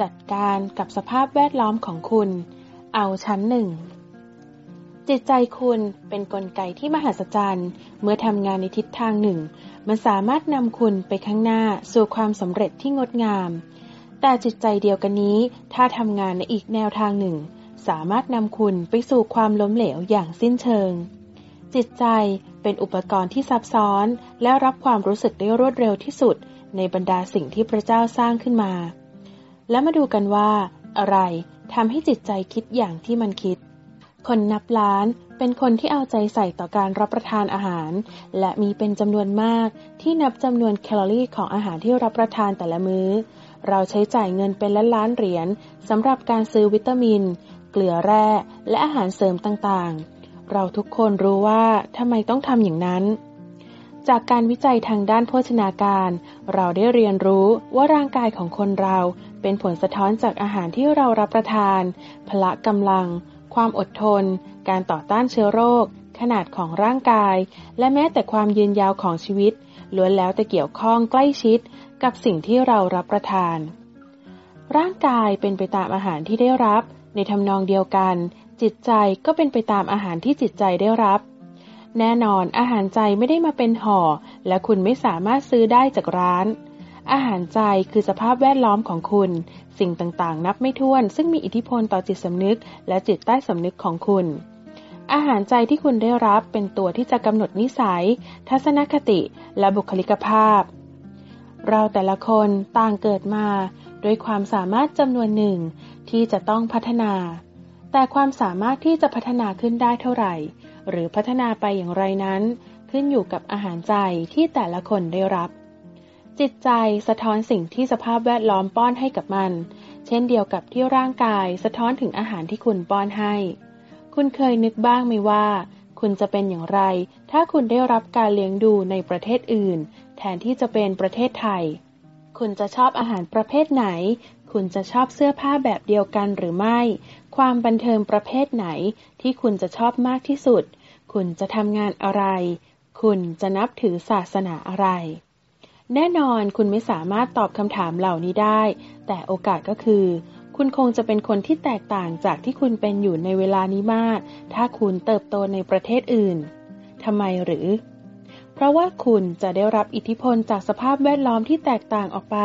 จัดการกับสภาพแวดล้อมของคุณ เอาชั้นหนึ่ง จิตใจคุณเป็นนกลไกที่มหัศจรรย์ เมื่อทำงานในทิศทางหนึ่ง มันสามารถนำคุณไปข้างหน้าสู่ความสำเร็จที่งดงาม แต่จิตใจเดียวกันนี้ ถ้าทำงานในอีกแนวทางหนึ่ง สามารถนำคุณไปสู่ความล้มเหลวอย่างสิ้นเชิง จิตใจเป็นอุปกรณ์ที่ซับซ้อน และรับความรู้สึกได้รวดเร็วที่สุด ในบรรดาสิ่งที่พระเจ้าสร้างขึ้นมา แล้วมาดูกันว่า อะไรทำให้จิตใจคิดอย่างที่มันคิด คนนับล้านเป็นคนที่เอาใจใส่ต่อการรับประทานอาหาร และมีเป็นจำนวนมากที่นับจำนวนแคลอรี่ของอาหารที่รับประทานแต่ละมือ้อ เราใช้จ่ายเงินเป็นล้านล้านเหรียญสำหรับการซื้อวิตามิน เกลือแร่และอาหารเสริมต่างๆ เราทุกคนรู้ว่าทำไมต้องทำอย่างนั้นจากการวิจัยทางด้านโภชนาการ เราได้เรียนรู้ว่าร่างกายของคนเรา เป็นผลสะท้อนจากอาหารที่เรารับประทาน พละกำลัง ความอดทน การต่อต้านเชื้อโรค ขนาดของร่างกาย และแม้แต่ความยืนยาวของชีวิต ล้วนแล้วแต่เกี่ยวข้องใกล้ชิดกับสิ่งที่เรารับประทาน ร่างกายเป็นไปตามอาหารที่ได้รับ ในทำนองเดียวกัน จิตใจก็เป็นไปตามอาหารที่จิตใจได้รับ แน่นอนอาหารใจไม่ได้มาเป็นห่อ และคุณไม่สามารถซื้อได้จากร้าน อาหารใจคือสภาพแวดล้อมของคุณ สิ่งต่างๆ นับไม่ถ้วน ซึ่งมีอิทธิพลต่อจิตสำนึก และจิตใต้สำนึกของคุณ อาหารใจที่คุณได้รับเป็นตัวที่จะกำหนดนิสัย ทัศนคติ และบุคลิกภาพ เราแต่ละคนต่างเกิดมา ด้วยความสามารถจำนวนหนึ่งที่จะต้องพัฒนา แต่ความสามารถที่จะพัฒนาขึ้นได้เท่าไหร่ หรือพัฒนาไปอย่างไรนั้น ขึ้นอยู่กับอาหารใจที่แต่ละคนได้รับ จิตใจสะท้อนสิ่งที่สภาพแวดล้อมป้อนให้กับมัน เช่นเดียวกับที่ร่างกายสะท้อนถึงอาหารที่คุณป้อนให้ คุณเคยนึกบ้างไหมว่า คุณจะเป็นอย่างไร ถ้าคุณได้รับการเลี้ยงดูในประเทศอื่น แทนที่จะเป็นประเทศไทย คุณจะชอบอาหารประเภทไหน คุณจะชอบเสื้อผ้าแบบเดียวกันหรือไม่ ความบันเทิงประเภทไหนที่คุณจะชอบมากที่สุด คุณจะทำงานอะไร คุณจะนับถือศาสนาอะไร แน่นอนคุณไม่สามารถตอบคำถามเหล่านี้ได้ แต่โอกาสก็คือ คุณคงจะเป็นคนที่แตกต่างจากที่คุณเป็นอยู่ในเวลานี้มาก ถ้าคุณเติบโตในประเทศอื่นทำไมหรือ เพราะว่าคุณจะได้รับอิทธิพลจากสภาพแวดล้อมที่แตกต่างออกไป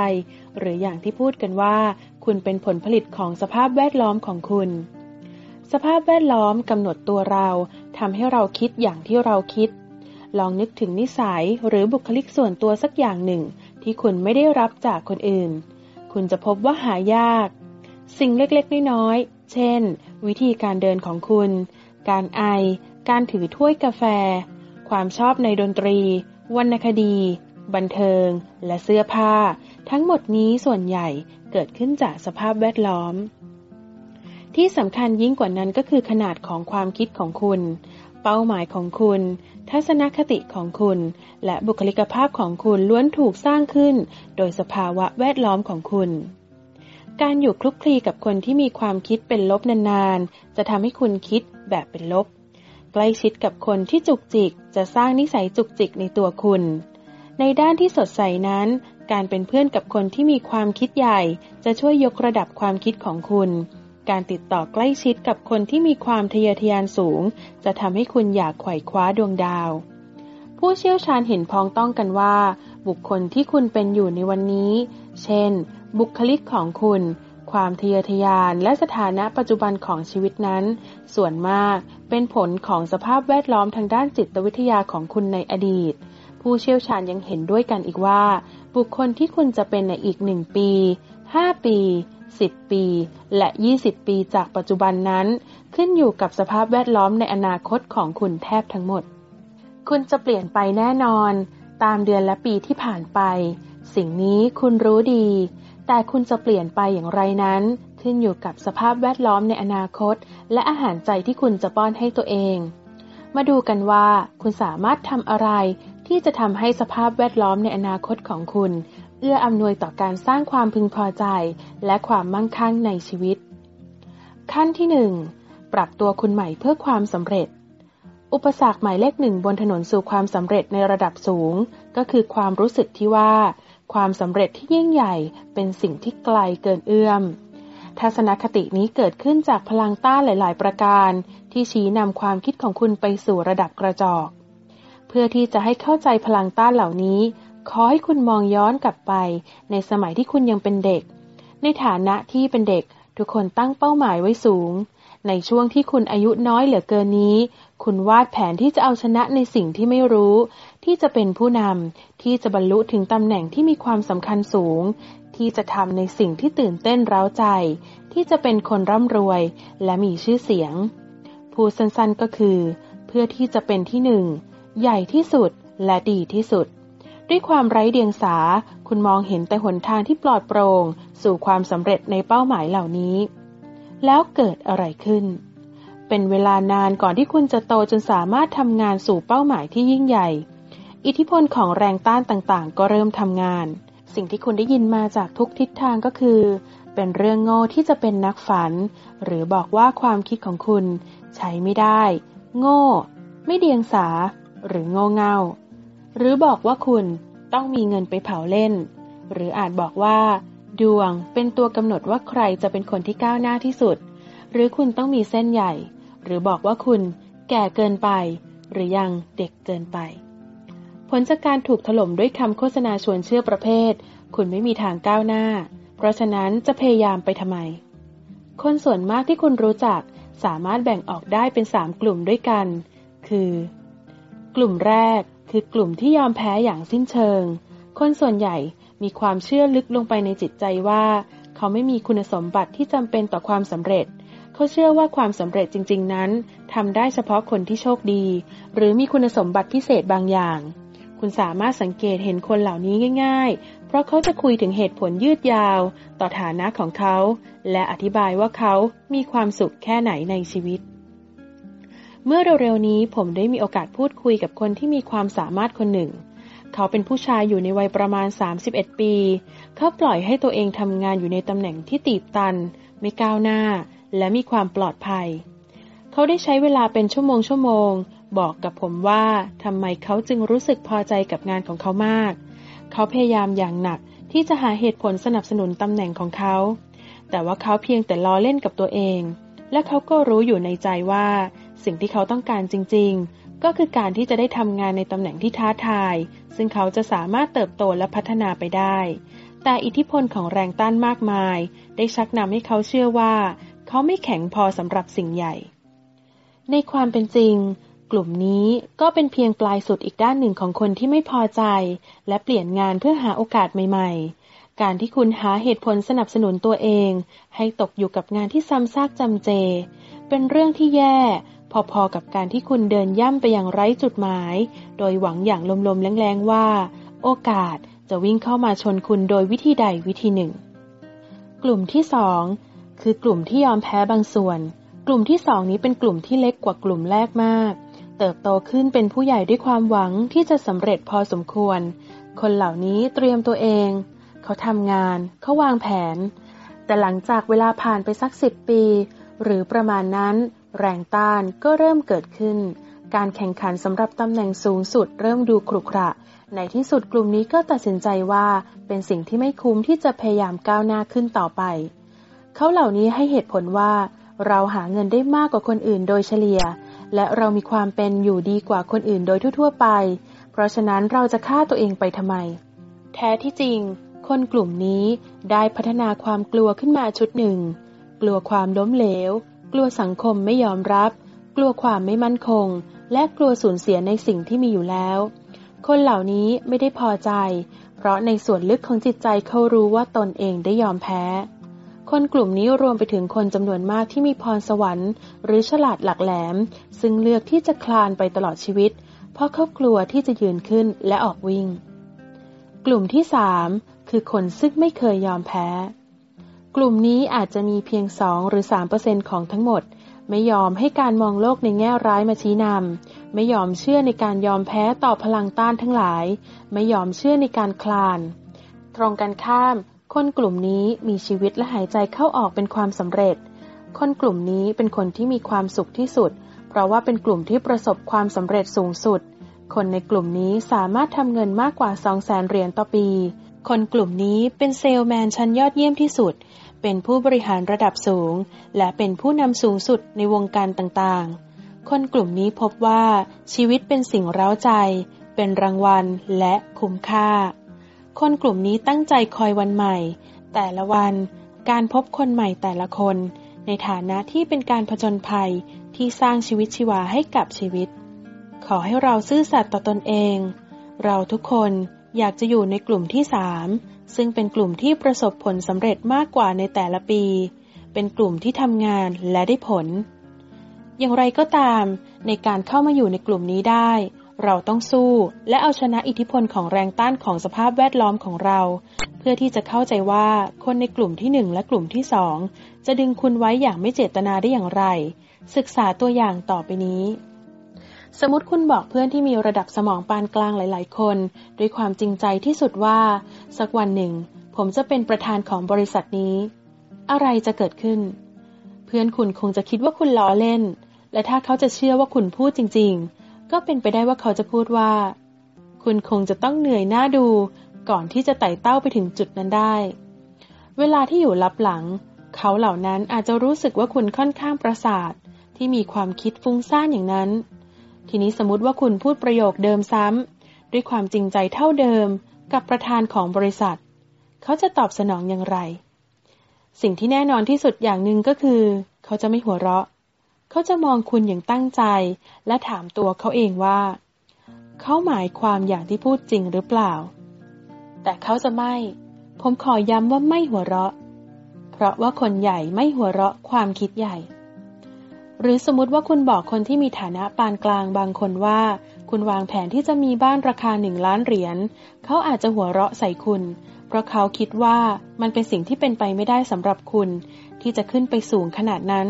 หรืออย่างที่พูดกันว่า คุณเป็นผลผลิตของสภาพแวดล้อมของคุณ สภาพแวดล้อมกำหนดตัวเราทำให้เราคิดอย่างที่เราคิด ลองนึกถึงนิสัยหรือบุคลิกส่วนตัวสักอย่างหนึ่ง ที่คุณไม่ได้รับจากคนอื่น คุณจะพบว่าหายาก สิ่งเล็กๆ น้อยๆ เช่น วิธีการเดินของคุณ การไอ การถือถ้วยกาแฟ ความชอบในดนตรี วรรณคดี บันเทิง และเสื้อผ้า ทั้งหมดนี้ส่วนใหญ่เกิดขึ้นจากสภาพแวดล้อม ที่สำคัญยิ่งกว่านั้นก็คือขนาดของความคิดของคุณเป้าหมายของคุณ ทัศนคติของคุณ และบุคลิกภาพของคุณล้วนถูกสร้างขึ้น โดยสภาวะแวดล้อมของคุณ การอยู่คลุกคลีกับคนที่มีความคิดเป็นลบนานๆ จะทำให้คุณคิดแบบเป็นลบ ใกล้ชิดกับคนที่จุกจิกจะสร้างนิสัยจุกจิกในตัวคุณ ในด้านที่สดใสนั้น การเป็นเพื่อนกับคนที่มีความคิดใหญ่ จะช่วยยกระดับความคิดของคุณ การติดต่อใกล้ชิดกับคนที่มีความทะเยอทะยานสูง จะทำให้คุณอยากไขว่คว้าดวงดาว ผู้เชี่ยวชาญเห็นพ้องต้องกันว่า บุคคลที่คุณเป็นอยู่ในวันนี้ เช่น บุคลิกของคุณ ความทะเยอทะยานและสถานะปัจจุบันของชีวิตนั้น ส่วนมากเป็นผลของสภาพแวดล้อมทางด้านจิตวิทยาของคุณในอดีต ผู้เชี่ยวชาญยังเห็นด้วยกันอีกว่า บุคคลที่คุณจะเป็นในอีกหนึ่งปี 5 ปี 10 ปี และ 20 ปีจากปัจจุบันนั้น ขึ้นอยู่กับสภาพแวดล้อมในอนาคตของคุณแทบทั้งหมด คุณจะเปลี่ยนไปแน่นอน ตามเดือนและปีที่ผ่านไป สิ่งนี้คุณรู้ดี แต่คุณจะเปลี่ยนไปอย่างไรนั้น ขึ้นอยู่กับสภาพแวดล้อมในอนาคต และอาหารใจที่คุณจะป้อนให้ตัวเอง มาดูกันว่า คุณสามารถทำอะไรที่จะทำให้สภาพแวดล้อมในอนาคตของคุณ เอื้ออำนวยต่อการสร้างความพึงพอใจ และความมั่งคั่งในชีวิต ขั้นที่หนึ่งปรับตัวคุณใหม่เพื่อความสำเร็จ อุปสรรคหมายเลขหนึ่งบนถนนสู่ความสำเร็จในระดับสูง ก็คือความรู้สึกที่ว่า ความสำเร็จที่ยิ่งใหญ่เป็นสิ่งที่ไกลเกินเอื้อม ทัศนคตินี้เกิดขึ้นจากพลังต้านหลาย ๆ ประการ ที่ชี้นำความคิดของคุณไปสู่ระดับกระจอก เพื่อที่จะให้เข้าใจพลังต้านเหล่านี้ ขอให้คุณมองย้อนกลับไป ในสมัยที่คุณยังเป็นเด็ก ในฐานะที่เป็นเด็กทุกคนตั้งเป้าหมายไว้สูง ในช่วงที่คุณอายุน้อยเหลือเกินนี้ คุณวาดแผนที่จะเอาชนะในสิ่งที่ไม่รู้ ที่จะเป็นผู้นำที่จะบรรลุถึงตำแหน่งที่มีความสำคัญสูง ที่จะทำในสิ่งที่ตื่นเต้นร้าใจ ที่จะเป็นคนร่ำรวย และมีชื่อเสียงพูดสั้นๆก็คือ เพื่อที่จะเป็นที่หนึ่งใหญ่ที่สุดและดีที่สุด ด้วยความไร้เดียงสา คุณมองเห็นแต่หนทางที่ปลอดโปรง่งสู่ความสำเร็จในเป้าหมายเหล่านี้ แล้วเกิดอะไรขึ้น เป็นเวลานานก่อนที่คุณจะโตจนสามารถทำงานสู่เป้าหมายที่ยิ่งใหญ่ อิทธิพลของแรงต้านต่างๆ ก็เริ่มทำงาน สิ่งที่คุณได้ยินมาจากทุกทิศทางก็คือ เป็นเรื่องโง่ที่จะเป็นนักฝัน หรือบอกว่าความคิดของคุณ ใช้ไม่ได้ โง่ ไม่เดียงสา หรือโง่เง่า หรือบอกว่าคุณต้องมีเงินไปเผาเล่น หรืออาจบอกว่า ดวงเป็นตัวกำหนดว่าใครจะเป็นคนที่ก้าวหน้าที่สุด หรือคุณต้องมีเส้นใหญ่ หรือบอกว่าคุณแก่เกินไป หรือยังเด็กเกินไป ผลจากการถูกถล่มด้วยคำโฆษณาชวนเชื่อประเภท คุณไม่มีทางก้าวหน้า เพราะฉะนั้นจะพยายามไปทำไม คนส่วนมากที่คุณรู้จักสามารถแบ่งออกได้เป็นสามกลุ่มด้วยกัน คือ กลุ่มแรก คือกลุ่มที่ยอมแพ้อย่างสิ้นเชิง คนส่วนใหญ่มีความเชื่อลึกลงไปในจิตใจว่า เขาไม่มีคุณสมบัติที่จำเป็นต่อความสำเร็จ เขาเชื่อว่าความสำเร็จจริง ๆ นั้นทำได้เฉพาะคนที่โชคดี หรือมีคุณสมบัติพิเศษบางอย่าง คุณสามารถสังเกตเห็นคนเหล่านี้ง่าย ๆ เพราะเขาจะคุยถึงเหตุผลยืดยาว ต่อฐานะของเขา และอธิบายว่าเขามีความสุขแค่ไหนในชีวิต เมื่อเร็วๆนี้ผมได้มีโอกาสพูดคุยกับคนที่มีความสามารถคนหนึ่ง เขาเป็นผู้ชายอยู่ในวัยประมาณ 31 ปี เขาปล่อยให้ตัวเองทำงานอยู่ในตำแหน่งที่ตีบตัน ไม่ก้าวหน้า และมีความปลอดภัย เขาได้ใช้เวลาเป็นชั่วโมงชั่วโมง บอกกับผมว่าทำไมเขาจึงรู้สึกพอใจกับงานของเขามาก เขาพยายามอย่างหนักที่จะหาเหตุผลสนับสนุนตำแหน่งของเขา แต่ว่าเขาเพียงแต่ล้อเล่นกับตัวเอง และเขาก็รู้อยู่ในใจว่า สิ่งที่เขาต้องการจริง ๆ ก็คือการที่จะได้ทำงานในตำแหน่งที่ท้าทาย ซึ่งเขาจะสามารถเติบโตและพัฒนาไปได้ แต่อิทธิพลของแรงต้านมากมาย ได้ชักนำให้เขาเชื่อว่า เขาไม่แข็งพอสำหรับสิ่งใหญ่ ในความเป็นจริง กลุ่มนี้ก็เป็นเพียงปลายสุดอีกด้านหนึ่งของคนที่ไม่พอใจ และเปลี่ยนงานเพื่อหาโอกาสใหม่ ๆการที่คุณหาเหตุผลสนับสนุนตัวเอง ให้ตกอยู่กับงานที่ซ้ำซากจำเจ เป็นเรื่องที่แย่ พอๆกับการที่คุณเดินย่ำไปอย่างไร้จุดหมาย โดยหวังอย่างลมๆแรงๆว่า โอกาสจะวิ่งเข้ามาชนคุณโดยวิธีใดวิธีหนึ่ง กลุ่มที่สองคือกลุ่มที่ยอมแพ้บางส่วน กลุ่มที่สองนี้เป็นกลุ่มที่เล็กกว่ากลุ่มแรกมาก เติบโตขึ้นเป็นผู้ใหญ่ด้วยความหวังที่จะสำเร็จพอสมควร คนเหล่านี้เตรียมตัวเอง เขาทำงาน เขาวางแผน แต่หลังจากเวลาผ่านไปสักสิบปี หรือประมาณนั้น แรงต้านก็เริ่มเกิดขึ้น การแข่งขันสำหรับตำแหน่งสูงสุดเริ่มดูครุขระ ในที่สุดกลุ่มนี้ก็ตัดสินใจว่าเป็นสิ่งที่ไม่คุ้มที่จะพยายามก้าวหน้าขึ้นต่อไป เขาเหล่านี้ให้เหตุผลว่า เราหาเงินได้มากกว่าคนอื่นโดยเฉลี่ย และเรามีความเป็นอยู่ดีกว่าคนอื่นโดยทั่วๆไป เพราะฉะนั้นเราจะฆ่าตัวเองไปทำไม แท้ที่จริง คนกลุ่มนี้ได้พัฒนาความกลัวขึ้นมาชุดหนึ่ง กลัวความล้มเหลว กลัวสังคมไม่ยอมรับ กลัวความไม่มั่นคง และกลัวสูญเสียในสิ่งที่มีอยู่แล้ว คนเหล่านี้ไม่ได้พอใจ เพราะในส่วนลึกของจิตใจเขารู้ว่าตนเองได้ยอมแพ้ คนกลุ่มนี้รวมไปถึงคนจำนวนมากที่มีพรสวรรค์ หรือฉลาดหลักแหลม ซึ่งเลือกที่จะคลานไปตลอดชีวิต เพราะเขากลัวที่จะยืนขึ้นและออกวิ่ง กลุ่มที่สามคือคนซึ่งไม่เคยยอมแพ้ กลุ่มนี้อาจจะมีเพียงสองหรือสามเปอร์เซ็นของทั้งหมด ไม่ยอมให้การมองโลกในแง่ร้ายมาชี้นำ ไม่ยอมเชื่อในการยอมแพ้ต่อพลังต้านทั้งหลาย ไม่ยอมเชื่อในการคลาน ตรงกันข้าม คนกลุ่มนี้มีชีวิตและหายใจเข้าออกเป็นความสำเร็จ คนกลุ่มนี้เป็นคนที่มีความสุขที่สุด เพราะว่าเป็นกลุ่มที่ประสบความสำเร็จสูงสุด คนในกลุ่มนี้สามารถทำเงินมากกว่า 2 0 0แสนเหรียญต่อปี คนกลุ่มนี้เป็นเซลแมนชั้นยอดเยี่ยมที่สุด เป็นผู้บริหารระดับสูง และเป็นผู้นำสูงสุดในวงการต่างๆ คนกลุ่มนี้พบว่าชีวิตเป็นสิ่งเร้าใจ เป็นรางวัลและคุ้มค่า คนกลุ่มนี้ตั้งใจคอยวันใหม่ แต่ละวันการพบคนใหม่แต่ละคน ในฐานะที่เป็นการผจญภัยที่สร้างชีวิตชีวาให้กับชีวิต ขอให้เราซื่อสัตย์ต่อตนเอง เราทุกคนอยากจะอยู่ในกลุ่มที่สาม ซึ่งเป็นกลุ่มที่ประสบผลสำเร็จมากกว่าในแต่ละปี เป็นกลุ่มที่ทำงานและได้ผล อย่างไรก็ตาม ในการเข้ามาอยู่ในกลุ่มนี้ได้ เราต้องสู้และเอาชนะอิทธิพลของแรงต้านของสภาพแวดล้อมของเรา เพื่อที่จะเข้าใจว่าคนในกลุ่มที่หนึ่งและกลุ่มที่สองจะดึงคุณไว้อย่างไม่เจตนาได้อย่างไร ศึกษาตัวอย่างต่อไปนี้ สมมติคุณบอกเพื่อนที่มีระดับสมองปานกลางหลาย ๆ คน ด้วยความจริงใจที่สุดว่า สักวันหนึ่ง ผมจะเป็นประธานของบริษัทนี้ อะไรจะเกิดขึ้น เพื่อนคุณคงจะคิดว่าคุณล้อเล่น และถ้าเขาจะเชื่อว่าคุณพูดจริง ๆ ก็เป็นไปได้ว่าเขาจะพูดว่า คุณคงจะต้องเหนื่อยหน้าดู ก่อนที่จะไต่เต้าไปถึงจุดนั้นได้ เวลาที่อยู่ลับหลัง เขาเหล่านั้นอาจจะรู้สึกว่าคุณค่อนข้างประสาทที่มีความคิดฟุ้งซ่านอย่างนั้น ทีนี้สมมติว่าคุณพูดประโยคเดิมซ้ำด้วยความจริงใจเท่าเดิมกับประธานของบริษัท เขาจะตอบสนองอย่างไร สิ่งที่แน่นอนที่สุดอย่างหนึ่งก็คือ เขาจะไม่หัวเราะ เขาจะมองคุณอย่างตั้งใจ และถามตัวเขาเองว่า เขาหมายความอย่างที่พูดจริงหรือเปล่า แต่เขาจะไม่ ผมขอย้ำว่าไม่หัวเราะ เพราะว่าคนใหญ่ไม่หัวเราะความคิดใหญ่ หรือสมมติว่าคุณบอกคนที่มีฐานะปานกลางบางคนว่า คุณวางแผนที่จะมีบ้านราคาหนึ่งล้านเหรียญเขาอาจจะหัวเราะใส่คุณ เพราะเขาคิดว่ามันเป็นสิ่งที่เป็นไปไม่ได้สำหรับคุณ ที่จะขึ้นไปสูงขนาดนั้น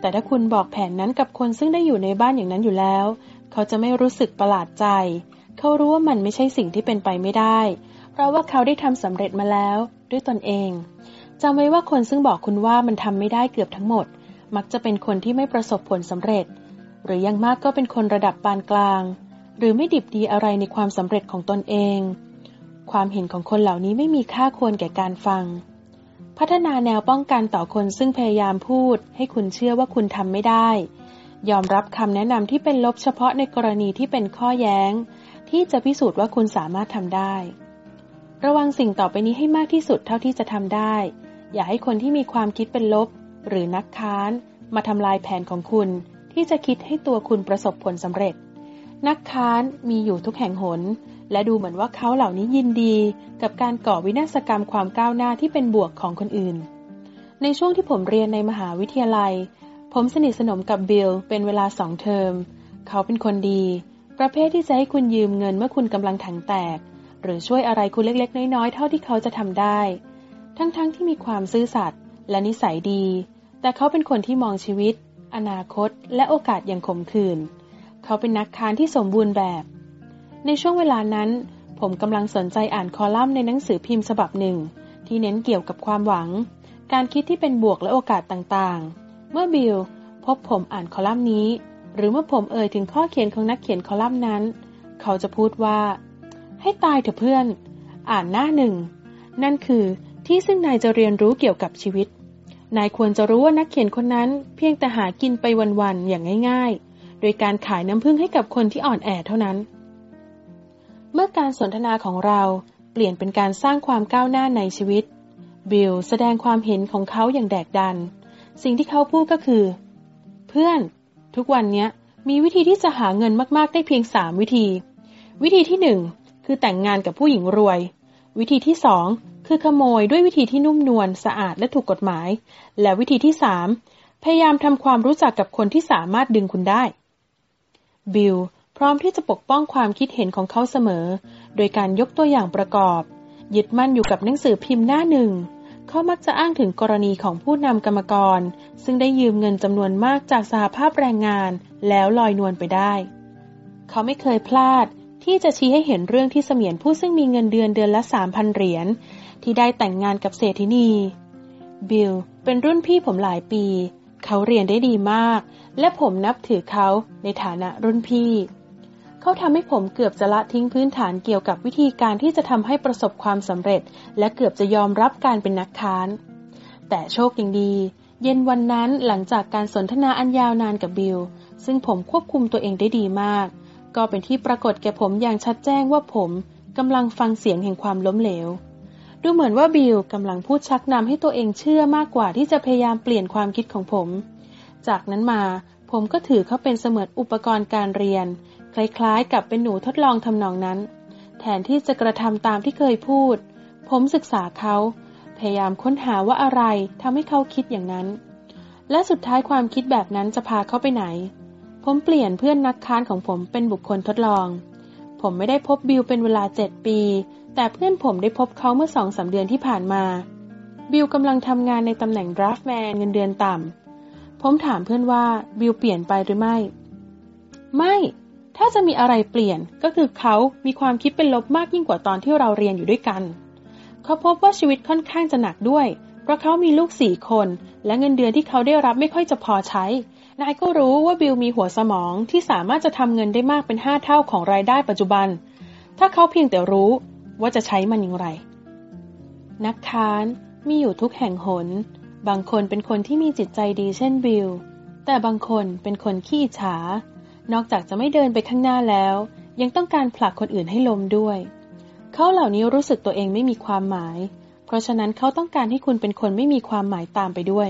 แต่ถ้าคุณบอกแผนนั้นกับคนซึ่งได้อยู่ในบ้านอย่างนั้นอยู่แล้ว เขาจะไม่รู้สึกประหลาดใจ เขารู้ว่ามันไม่ใช่สิ่งที่เป็นไปไม่ได้ เพราะว่าเขาได้ทำสำเร็จมาแล้ว ด้วยตนเองจำไว้ว่าคนซึ่งบอกคุณว่ามันทำไม่ได้เกือบทั้งหมด มักจะเป็นคนที่ไม่ประสบผลสำเร็จ หรือยังมากก็เป็นคนระดับปานกลาง หรือไม่ดิบดีอะไรในความสำเร็จของตนเอง ความเห็นของคนเหล่านี้ไม่มีค่าควรแก่การฟัง พัฒนาแนวป้องกันต่อคนซึ่งพยายามพูด ให้คุณเชื่อว่าคุณทำไม่ได้ ยอมรับคำแนะนำที่เป็นลบเฉพาะในกรณีที่เป็นข้อแย้ง ที่จะพิสูจน์ว่าคุณสามารถทำได้ ระวังสิ่งต่อไปนี้ให้มากที่สุดเท่าที่จะทำได้ อย่าให้คนที่มีความคิดเป็นลบ หรือนักค้าน มาทำลายแผนของคุณที่จะคิดให้ตัวคุณประสบผลสำเร็จ นักค้านมีอยู่ทุกแห่งหน และดูเหมือนว่าเขาเหล่านี้ยินดีกับการก่อวินาศกรรมความก้าวหน้าที่เป็นบวกของคนอื่น ในช่วงที่ผมเรียนในมหาวิทยาลัย ผมสนิทสนมกับบิลเป็นเวลาสองเทอม เขาเป็นคนดี ประเภทที่จะให้คุณยืมเงินเมื่อคุณกำลังถังแตก หรือช่วยอะไรคุณเล็กๆ น้อยๆ เท่าที่เขาจะทำได้ ทั้งๆทที่มีความซื่อสัตย์และนิสัยดี แต่เขาเป็นคนที่มองชีวิต อนาคต และโอกาสอย่างขมขื่น เขาเป็นนักค้านที่สมบูรณ์แบบ ในช่วงเวลานั้น ผมกำลังสนใจอ่านคอลัมน์ในหนังสือพิมพ์ฉบับหนึ่ง ที่เน้นเกี่ยวกับความหวัง การคิดที่เป็นบวกและโอกาสต่างๆ เมื่อบิลพบผมอ่านคอลัมน์นี้ หรือเมื่อผมเอ่ยถึงข้อเขียนของนักเขียนคอลัมน์นั้น เขาจะพูดว่า ให้ตายเถอะเพื่อน อ่านหน้าหนึ่ง นั่นคือที่ซึ่งนายจะเรียนรู้เกี่ยวกับชีวิต นายควรจะรู้ว่านักเขียนคนนั้นเพียงแต่หากินไปวันๆ อย่างง่ายๆ โดยการขายน้ำผึ้งให้กับคนที่อ่อนแอเท่านั้น เมื่อการสนทนาของเราเปลี่ยนเป็นการสร้างความก้าวหน้าในชีวิต บิลแสดงความเห็นของเขาอย่างแดกดัน สิ่งที่เขาพูดก็คือ เพื่อน ทุกวันนี้มีวิธีที่จะหาเงินมากๆ ได้เพียงสามวิธี วิธีที่หนึ่งคือแต่งงานกับผู้หญิงรวย วิธีที่สอง คือขโมยด้วยวิธีที่นุ่มนวลสะอาดและถูกกฎหมาย และวิธีที่สามพยายามทำความรู้จักกับคนที่สามารถดึงคุณได้ บิลพร้อมที่จะปกป้องความคิดเห็นของเขาเสมอ โดยการยกตัวอย่างประกอบ ยึดมั่นอยู่กับหนังสือพิมพ์หน้าหนึ่ง เขามักจะอ้างถึงกรณีของผู้นำกรรมกร ซึ่งได้ยืมเงินจำนวนมากจากสหภาพแรงงาน แล้วลอยนวลไปได้ เขาไม่เคยพลาดที่จะชี้ให้เห็นเรื่องที่เสมียนผู้ซึ่งมีเงินเดือนเดือนละสามพันเหรียญ ที่ได้แต่งงานกับเศรษฐินี บิลเป็นรุ่นพี่ผมหลายปี เขาเรียนได้ดีมาก และผมนับถือเขาในฐานะรุ่นพี่ เขาทำให้ผมเกือบจะละทิ้งพื้นฐานเกี่ยวกับวิธีการที่จะทำให้ประสบความสำเร็จ และเกือบจะยอมรับการเป็นนักค้าน แต่โชคยังดี เย็นวันนั้นหลังจากการสนทนาอันยาวนานกับบิล ซึ่งผมควบคุมตัวเองได้ดีมาก ก็เป็นที่ปรากฏแก่ผมอย่างชัดแจ้งว่าผมกำลังฟังเสียงแห่งความล้มเหลว ดูเหมือนว่าบิลกำลังพูดชักนำให้ตัวเองเชื่อมากกว่าที่จะพยายามเปลี่ยนความคิดของผม จากนั้นมาผมก็ถือเขาเป็นเสมือนอุปกรณ์การเรียน คล้ายๆ กับเป็นหนูทดลองทำนองนั้น แทนที่จะกระทำตามที่เคยพูด ผมศึกษาเขา พยายามค้นหาว่าอะไรทำให้เขาคิดอย่างนั้น และสุดท้ายความคิดแบบนั้นจะพาเขาไปไหน ผมเปลี่ยนเพื่อนนักค้านของผมเป็นบุคคลทดลอง ผมไม่ได้พบบิลเป็นเวลาเจ็ดปี แต่เพื่อนผมได้พบเขาเมื่อสองสาเดือนที่ผ่านมา บิลกำลังทำงานในตำแหน่งดราฟแมนเงินเดือนต่ำ ผมถามเพื่อนว่าบิลเปลี่ยนไปหรือไม่ ไม่ ถ้าจะมีอะไรเปลี่ยนก็คือเขามีความคิดเป็นลบมากยิ่งกว่าตอนที่เราเรียนอยู่ด้วยกัน เขาพบว่าชีวิตค่อนข้างจะหนักด้วย เพราะเขามีลูกสี่คน และเงินเดือนที่เขาได้รับไม่ค่อยจะพอใช้ นายก็รู้ว่าบิลมีหัวสมองที่สามารถจะทำเงินได้มากเป็นห้าเท่าของรายได้ปัจจุบัน ถ้าเขาเพียงแต่รู้ ว่าจะใช้มันอย่างไร นักค้านมีอยู่ทุกแห่งหน บางคนเป็นคนที่มีจิตใจดีเช่นบิล แต่บางคนเป็นคนขี้ฉา นอกจากจะไม่เดินไปข้างหน้าแล้ว ยังต้องการผลักคนอื่นให้ล้มด้วย เขาเหล่านี้รู้สึกตัวเองไม่มีความหมาย เพราะฉะนั้นเขาต้องการให้คุณเป็นคนไม่มีความหมายตามไปด้วย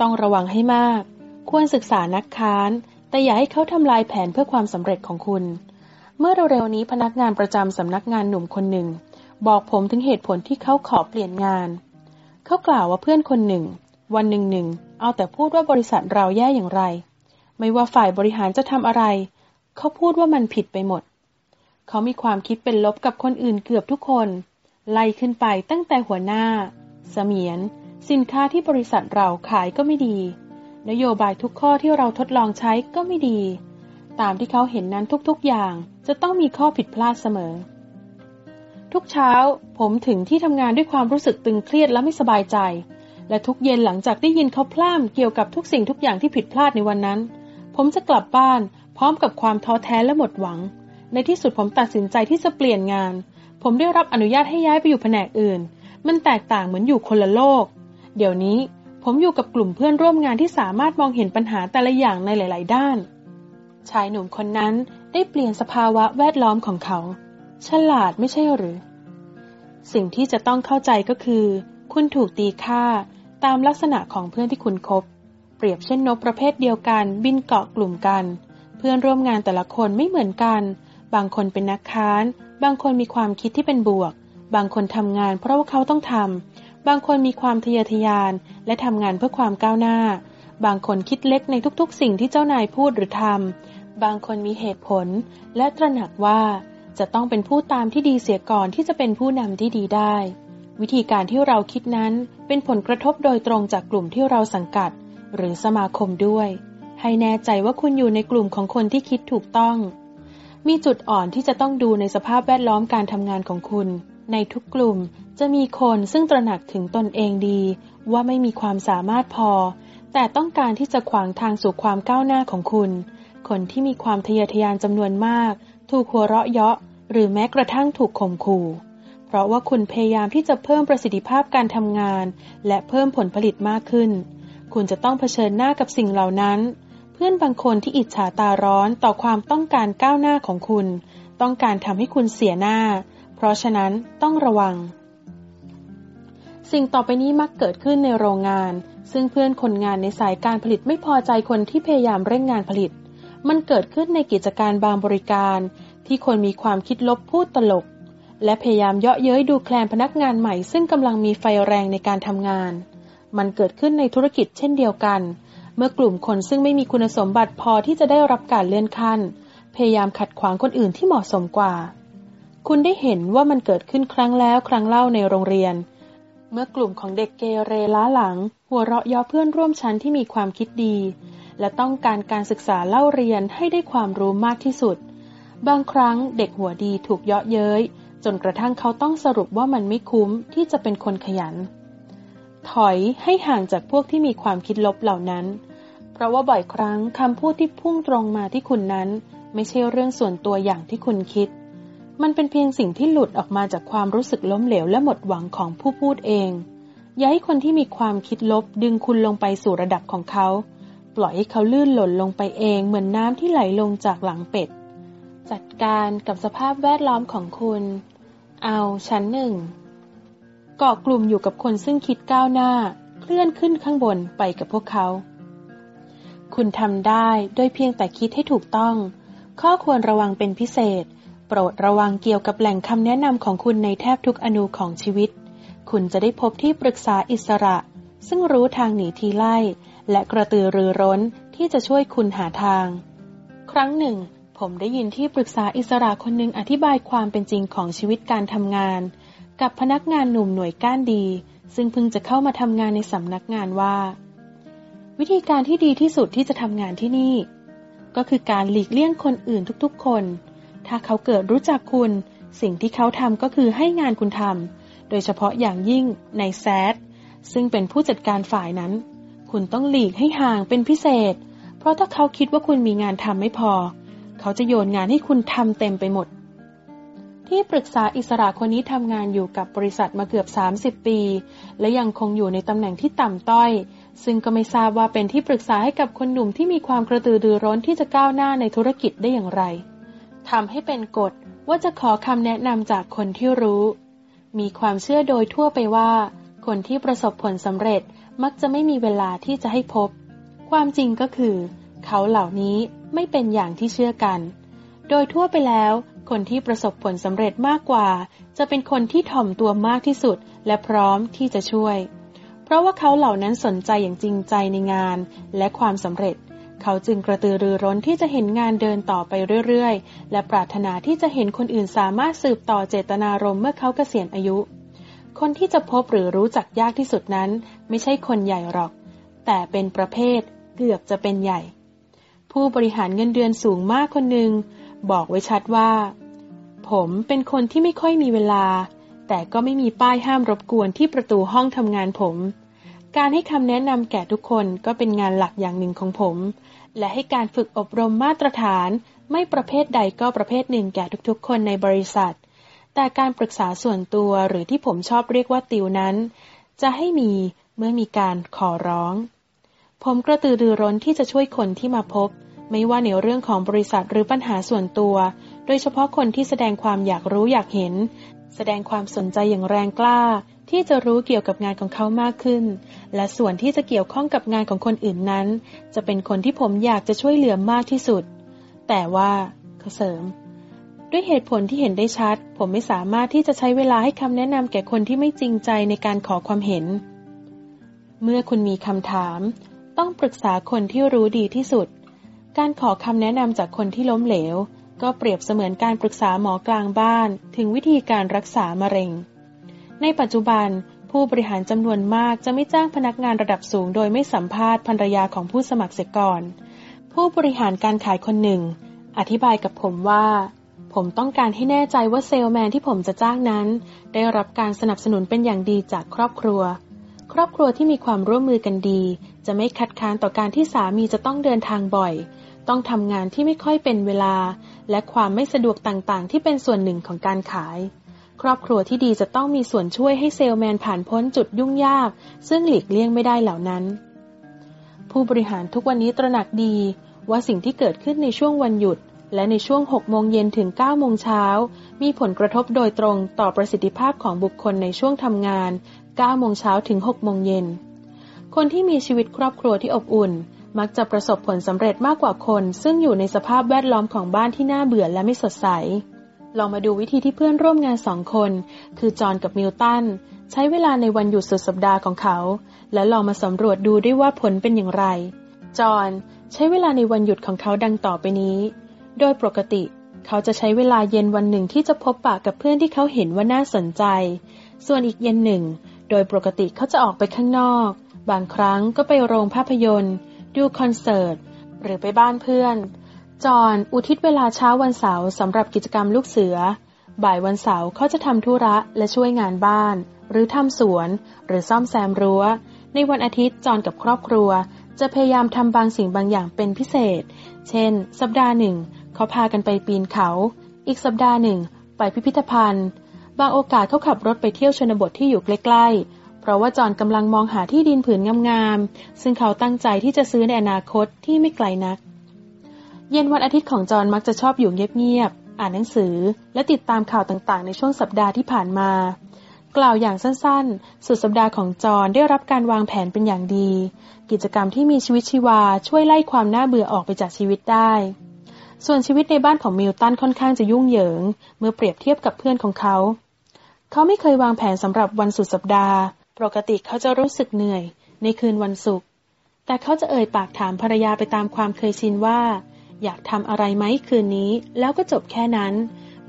ต้องระวังให้มาก ควรศึกษานักค้าน แต่อย่าให้เขาทำลายแผนเพื่อความสำเร็จของคุณ เมื่อเร็วๆนี้พนักงานประจำสำนักงานหนุ่มคนหนึ่ง บอกผมถึงเหตุผลที่เขาขอเปลี่ยนงาน เขากล่าวว่าเพื่อนคนหนึ่ง วันหนึ่งหนึ่งเอาแต่พูดว่าบริษัทเราแย่อย่างไร ไม่ว่าฝ่ายบริหารจะทำอะไร เขาพูดว่ามันผิดไปหมด เขามีความคิดเป็นลบกับคนอื่นเกือบทุกคน ไล่ขึ้นไปตั้งแต่หัวหน้า เสมียน สินค้าที่บริษัทเราขายก็ไม่ดี นโยบายทุกข้อที่เราทดลองใช้ก็ไม่ดี ตามที่เขาเห็นนั้นทุกๆอย่าง จะต้องมีข้อผิดพลาดเสมอ ทุกเช้าผมถึงที่ทำงานด้วยความรู้สึกตึงเครียดและไม่สบายใจ และทุกเย็นหลังจากได้ยินเขาพล่ามเกี่ยวกับทุกสิ่งทุกอย่างที่ผิดพลาดในวันนั้น ผมจะกลับบ้าน พร้อมกับความท้อแท้และหมดหวัง ในที่สุดผมตัดสินใจที่จะเปลี่ยนงาน ผมได้รับอนุญาตให้ย้ายไปอยู่แผนกอื่น มันแตกต่างเหมือนอยู่คนละโลก เดี๋ยวนี้ผมอยู่กับกลุ่มเพื่อนร่วมงานที่สามารถมองเห็นปัญหาแต่ละอย่างในหลาย ๆ ด้าน ชายหนุ่มคนนั้นได้เปลี่ยนสภาวะแวดล้อมของเขา ฉลาดไม่ใช่หรือ สิ่งที่จะต้องเข้าใจก็คือ คุณถูกตีค่าตามลักษณะของเพื่อนที่คุณคบ เปรียบเช่นนกประเภทเดียวกัน บินเกาะกลุ่มกัน เพื่อนร่วมงานแต่ละคนไม่เหมือนกัน บางคนเป็นนักค้าน บางคนมีความคิดที่เป็นบวก บางคนทำงานเพราะว่าเขาต้องทำบางคนมีความทะเยอทะยานและทำงานเพื่อความก้าวหน้าบางคนคิดเล็กในทุกๆ สิ่งที่เจ้านายพูดหรือทำ บางคนมีเหตุผลและตระหนักว่าจะต้องเป็นผู้ตามที่ดีเสียก่อนที่จะเป็นผู้นำที่ดีได้ วิธีการที่เราคิดนั้นเป็นผลกระทบโดยตรงจากกลุ่มที่เราสังกัด หรือสมาคมด้วย ให้แน่ใจว่าคุณอยู่ในกลุ่มของคนที่คิดถูกต้อง มีจุดอ่อนที่จะต้องดูในสภาพแวดล้อมการทำงานของคุณ ในทุกกลุ่มจะมีคนซึ่งตระหนักถึงตนเองดี ว่าไม่มีความสามารถพอ แต่ต้องการที่จะขวางทางสู่ความก้าวหน้าของคุณ คนที่มีความทะเยอทะยานจำนวนมาก ถูกหัวเราะเยาะ หรือแม้กระทั่งถูกข่มขู่ เพราะว่าคุณพยายามที่จะเพิ่มประสิทธิภาพการทำงาน และเพิ่มผลผลิตมากขึ้น คุณจะต้องเผชิญหน้ากับสิ่งเหล่านั้น เพื่อนบางคนที่อิจฉาตาร้อนต่อความต้องการก้าวหน้าของคุณ ต้องการทำให้คุณเสียหน้า เพราะฉะนั้นต้องระวัง สิ่งต่อไปนี้มักเกิดขึ้นในโรงงานซึ่งเพื่อนคนงานในสายการผลิตไม่พอใจคนที่พยายามเร่งงานผลิต มันเกิดขึ้นในกิจการบางบริการ ที่คนมีความคิดลบพูดตลก และพยายามเยาะเย้ยดูแคลนพนักงานใหม่ซึ่งกำลังมีไฟแรงในการทำงาน มันเกิดขึ้นในธุรกิจเช่นเดียวกัน เมื่อกลุ่มคนซึ่งไม่มีคุณสมบัติพอที่จะได้รับการเลื่อนขั้น พยายามขัดขวางคนอื่นที่เหมาะสมกว่า คุณได้เห็นว่ามันเกิดขึ้นครั้งแล้วครั้งเล่าในโรงเรียน เมื่อกลุ่มของเด็กเกเรล้าหลัง หัวเราะย่อเพื่อนร่วมชั้นที่มีความคิดดี และต้องการการศึกษาเล่าเรียนให้ได้ความรู้มากที่สุด บางครั้งเด็กหัวดีถูกเยาะเย้ย จนกระทั่งเขาต้องสรุปว่ามันไม่คุ้มที่จะเป็นคนขยัน ถอยให้ห่างจากพวกที่มีความคิดลบเหล่านั้น เพราะว่าบ่อยครั้งคำพูดที่พุ่งตรงมาที่คุณนั้น ไม่ใช่เรื่องส่วนตัวอย่างที่คุณคิด มันเป็นเพียงสิ่งที่หลุดออกมาจากความรู้สึกล้มเหลวและหมดหวังของผู้พูดเอง อย่าให้คนที่มีความคิดลบดึงคุณลงไปสู่ระดับของเขา ล่อยให้เขาลื่นหล่นลงไปเองเหมือนน้ำที่ไหลลงจากหลังเป็ด จัดการกับสภาพแวดล้อมของคุณ เอาชั้นหนึ่งเกาะกลุ่มอยู่กับคนซึ่งคิดก้าวหน้า เคลื่อนขึ้นข้างบนไปกับพวกเขา คุณทำได้โดยเพียงแต่คิดให้ถูกต้อง ข้อควรระวังเป็นพิเศษ โปรดระวังเกี่ยวกับแหล่งคำแนะนำของคุณในแทบทุกอนูของชีวิต คุณจะได้พบที่ปรึกษาอิสระ ซึ่งรู้ทางหนีทีไล่ และกระตือรือร้นที่จะช่วยคุณหาทาง ครั้งหนึ่ง ผมได้ยินที่ปรึกษาอิสระคนหนึ่งอธิบายความเป็นจริงของชีวิตการทำงาน กับพนักงานหนุ่มหน่วยก้านดี ซึ่งเพิ่งจะเข้ามาทำงานในสำนักงานว่า วิธีการที่ดีที่สุดที่จะทำงานที่นี่ ก็คือการหลีกเลี่ยงคนอื่นทุกๆ คน ถ้าเขาเกิดรู้จักคุณ สิ่งที่เขาทำก็คือให้งานคุณทำโดยเฉพาะอย่างยิ่งในแซดซึ่งเป็นผู้จัดการฝ่ายนั้น คุณต้องหลีกให้ห่างเป็นพิเศษ เพราะถ้าเขาคิดว่าคุณมีงานทำไม่พอ เขาจะโยนงานให้คุณทำเต็มไปหมด ที่ปรึกษาอิสระคนนี้ทำงานอยู่กับบริษัทมาเกือบ 30 ปี และยังคงอยู่ในตำแหน่งที่ต่ำต้อย ซึ่งก็ไม่ทราบว่าเป็นที่ปรึกษาให้กับคนหนุ่มที่มีความกระตือรือร้นที่จะก้าวหน้าในธุรกิจได้อย่างไรทำให้เป็นกฎว่าจะขอคำแนะนำจากคนที่รู้ มีความเชื่อโดยทั่วไปว่า คนที่ประสบผลสำเร็จ มักจะไม่มีเวลาที่จะให้พบ ความจริงก็คือ เขาเหล่านี้ไม่เป็นอย่างที่เชื่อกัน โดยทั่วไปแล้ว คนที่ประสบผลสำเร็จมากกว่า จะเป็นคนที่ถ่อมตัวมากที่สุด และพร้อมที่จะช่วย เพราะว่าเขาเหล่านั้นสนใจอย่างจริงใจในงานและความสำเร็จ เขาจึงกระตือรือร้นที่จะเห็นงานเดินต่อไปเรื่อยๆ และปรารถนาที่จะเห็นคนอื่นสามารถสืบต่อเจตนารมณ์เมื่อเขาเกษียณอายุ คนที่จะพบหรือรู้จักยากที่สุดนั้น ไม่ใช่คนใหญ่หรอก แต่เป็นประเภทเกือบจะเป็นใหญ่ ผู้บริหารเงินเดือนสูงมากคนหนึ่งบอกไว้ชัดว่า ผมเป็นคนที่ไม่ค่อยมีเวลา แต่ก็ไม่มีป้ายห้ามรบกวนที่ประตูห้องทำงานผม การให้คำแนะนำแก่ทุกคนก็เป็นงานหลักอย่างหนึ่งของผม และให้การฝึกอบรมมาตรฐานไม่ประเภทใดก็ประเภทหนึ่งแก่ทุกๆ คนในบริษัท แต่การปรึกษาส่วนตัวหรือที่ผมชอบเรียกว่าติวนั้น จะให้มีเมื่อมีการขอร้อง ผมกระตือรือร้นที่จะช่วยคนที่มาพบ ไม่ว่าในเรื่องของบริษัทหรือปัญหาส่วนตัว โดยเฉพาะคนที่แสดงความอยากรู้อยากเห็น แสดงความสนใจอย่างแรงกล้า ที่จะรู้เกี่ยวกับงานของเขามากขึ้น และส่วนที่จะเกี่ยวข้องกับงานของคนอื่นนั้น จะเป็นคนที่ผมอยากจะช่วยเหลือมากที่สุด แต่ว่าเขาเสริม ด้วยเหตุผลที่เห็นได้ชัด ผมไม่สามารถที่จะใช้เวลาให้คำแนะนำแก่คนที่ไม่จริงใจในการขอความเห็น เมื่อคุณมีคำถาม ต้องปรึกษาคนที่รู้ดีที่สุด การขอคำแนะนำจากคนที่ล้มเหลว ก็เปรียบเสมือนการปรึกษาหมอกลางบ้าน ถึงวิธีการรักษามะเร็ง ในปัจจุบันผู้บริหารจำนวนมากจะไม่จ้างพนักงานระดับสูง โดยไม่สัมภาษณ์ภรรยาของผู้สมัครเสียก่อน ผู้บริหารการขายคนหนึ่ง อธิบายกับผมว่า ผมต้องการให้แน่ใจว่าเซลแมนที่ผมจะจ้างนั้น ได้รับการสนับสนุนเป็นอย่างดีจากครอบครัว ครอบครัวที่มีความร่วมมือกันดี จะไม่คัดค้านต่อการที่สามีจะต้องเดินทางบ่อย ต้องทำงานที่ไม่ค่อยเป็นเวลา และความไม่สะดวกต่างๆ ที่เป็นส่วนหนึ่งของการขาย ครอบครัวที่ดีจะต้องมีส่วนช่วยให้เซลแมนผ่านพ้นจุดยุ่งยาก ซึ่งหลีกเลี่ยงไม่ได้เหล่านั้น ผู้บริหารทุกวันนี้ตระหนักดีว่าสิ่งที่เกิดขึ้นในช่วงวันหยุด และในช่วง 6 โมงเย็นถึง 9 โมงเช้า มีผลกระทบโดยตรงต่อประสิทธิภาพของบุคคลในช่วงทำงาน 9 โมงเช้าถึง 6 โมงเย็น คนที่มีชีวิตครอบครัวที่อบอุ่น มักจะประสบผลสำเร็จมากกว่าคน ซึ่งอยู่ในสภาพแวดล้อมของบ้านที่น่าเบื่อและไม่สดใส ลองมาดูวิธีที่เพื่อนร่วมงานสองคน คือจอห์นกับมิลตัน ใช้เวลาในวันหยุดสุดสัปดาห์ของเขา และลองมาสำรวจดูด้วยว่าผลเป็นอย่างไร จอห์นใช้เวลาในวันหยุดของเขาดังต่อไปนี้ โดยปกติ เขาจะใช้เวลาเย็นวันหนึ่งที่จะพบปะกับเพื่อนที่เขาเห็นว่าน่าสนใจ ส่วนอีกเย็นหนึ่ง โดยปกติเขาจะออกไปข้างนอก บางครั้งก็ไปโรงภาพยนตร์ ดูคอนเสิร์ต หรือไปบ้านเพื่อน จอห์นอุทิศเวลาเช้าวันเสาร์สำหรับกิจกรรมลูกเสือ บ่ายวันเสาร์เขาจะทำธุระและช่วยงานบ้าน หรือทำสวน หรือซ่อมแซมรัว้ว ในวันอาทิตย์จอห์นกับครอบครัวจะพยายามทำบางสิ่งบางอย่างเป็นพิเศษ เช่น สัปดาห์หนึ่ง เขาเขาพากันไปปีนเขา อีกสัปดาห์หนึ่ง ไปพิพิธภัณฑ์ บางโอกาสเขาขับรถไปเที่ยวชนบทที่อยู่ใกล้ๆ เพราะว่าจอนกำลังมองหาที่ดินผืนงามๆ ซึ่งเขาตั้งใจที่จะซื้อในอนาคตที่ไม่ไกลนัก เย็นวันอาทิตย์ของจอนมักจะชอบอยู่เงียบๆ อ่านหนังสือ และติดตามข่าวต่างๆ ในช่วงสัปดาห์ที่ผ่านมากล่าวอย่างสั้นๆ สุดสัปดาห์ของจอนได้รับการวางแผนเป็นอย่างดี กิจกรรมที่มีชีวิตชีวาช่วยไล่ความน่าเบื่อออกไปจากชีวิตได้ ส่วนชีวิตในบ้านของมิลตันค่อนข้างจะยุ่งเหยิง เมื่อเปรียบเทียบกับเพื่อนของเขา เขาไม่เคยวางแผนสำหรับวันสุดสัปดาห์ ปกติเขาจะรู้สึกเหนื่อย ในคืนวันศุกร์ แต่เขาจะเอ่ยปากถามภรรยาไปตามความเคยชินว่า อยากทำอะไรไหมคืนนี้ แล้วก็จบแค่นั้น